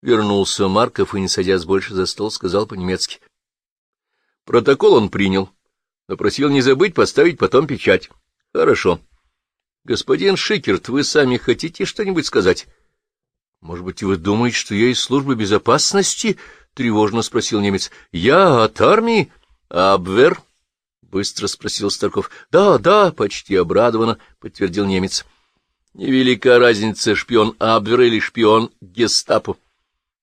Вернулся Марков и, не садясь больше за стол, сказал по-немецки. Протокол он принял, но просил не забыть поставить потом печать. — Хорошо. — Господин Шикерт, вы сами хотите что-нибудь сказать? — Может быть, вы думаете, что я из службы безопасности? — тревожно спросил немец. — Я от армии? — Абвер? — быстро спросил Старков. — Да, да, почти обрадованно, — подтвердил немец. — Невелика разница, шпион Абвер или шпион гестапо.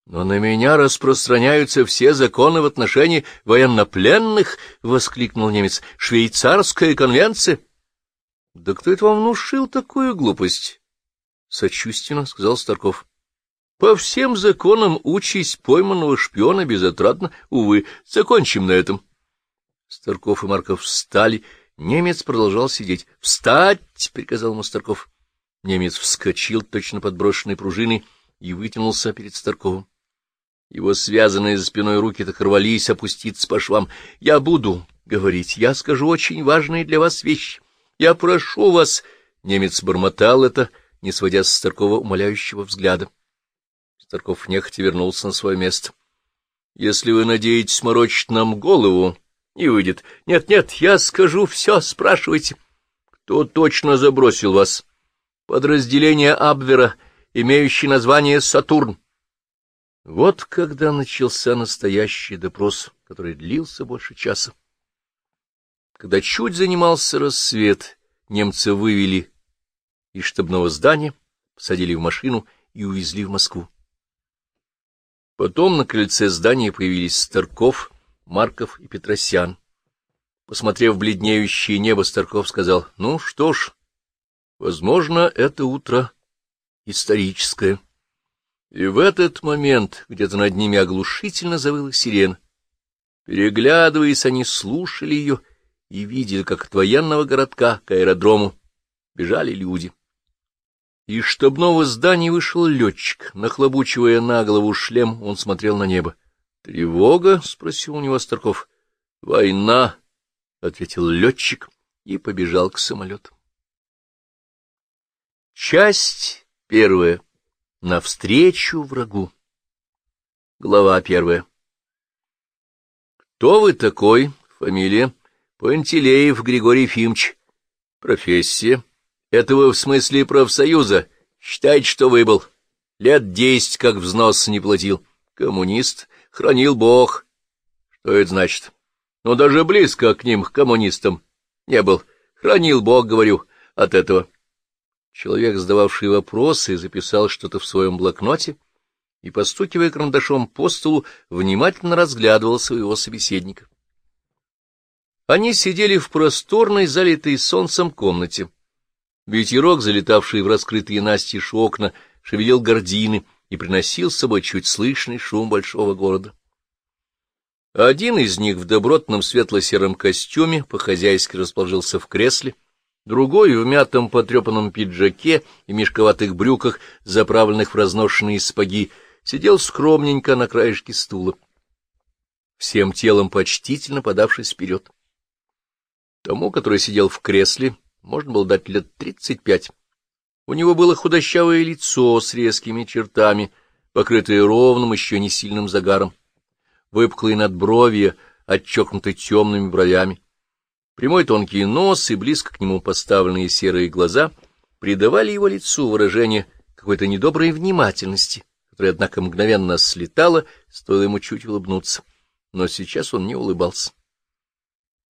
Но на меня распространяются все законы в отношении военнопленных, — воскликнул немец. — Швейцарская конвенция. — Да кто это вам внушил такую глупость? — сочувственно сказал Старков. — По всем законам участь пойманного шпиона безотрадно. Увы, закончим на этом. Старков и Марков встали. Немец продолжал сидеть. — Встать! — приказал ему Старков. Немец вскочил, точно подброшенной пружиной, и вытянулся перед Старковым. Его связанные за спиной руки так рвались опуститься по швам. «Я буду говорить, я скажу очень важные для вас вещи. Я прошу вас...» Немец бормотал это, не сводя с Старкова умоляющего взгляда. Старков нехотя вернулся на свое место. «Если вы надеетесь морочить нам голову, не выйдет. Нет-нет, я скажу все, спрашивайте. Кто точно забросил вас? Подразделение Абвера, имеющее название «Сатурн». Вот когда начался настоящий допрос, который длился больше часа. Когда чуть занимался рассвет, немцы вывели из штабного здания, посадили в машину и увезли в Москву. Потом на крыльце здания появились Старков, Марков и Петросян. Посмотрев бледнеющее небо, Старков сказал, — Ну что ж, возможно, это утро историческое. И в этот момент где-то над ними оглушительно завыла сирена. Переглядываясь, они слушали ее и видели, как от военного городка к аэродрому бежали люди. Из штабного здания вышел летчик. Нахлобучивая на голову шлем, он смотрел на небо. «Тревога?» — спросил у него Старков. «Война», — ответил летчик и побежал к самолету. Часть первая. Навстречу врагу. Глава первая. Кто вы такой? Фамилия? Пантелеев Григорий Ефимович. Профессия? Это вы в смысле профсоюза? Считайте, что выбыл. Лет десять как взнос не платил. Коммунист? Хранил Бог. Что это значит? Ну, даже близко к ним, к коммунистам, не был. Хранил Бог, говорю, от этого. Человек, задававший вопросы, записал что-то в своем блокноте и, постукивая карандашом по столу, внимательно разглядывал своего собеседника. Они сидели в просторной, залитой солнцем комнате. Ветерок, залетавший в раскрытые настежь окна, шевелил гардины и приносил с собой чуть слышный шум большого города. Один из них в добротном светло-сером костюме по-хозяйски расположился в кресле — Другой в мятом потрепанном пиджаке и мешковатых брюках, заправленных в разношенные спаги, сидел скромненько на краешке стула, всем телом почтительно подавшись вперед. Тому, который сидел в кресле, можно было дать лет тридцать пять. У него было худощавое лицо с резкими чертами, покрытое ровным, еще не сильным загаром, выпуклые надбровья, отчокнуты темными бровями. Прямой тонкий нос и близко к нему поставленные серые глаза придавали его лицу выражение какой-то недоброй внимательности, которая, однако, мгновенно слетала, стоило ему чуть улыбнуться. Но сейчас он не улыбался.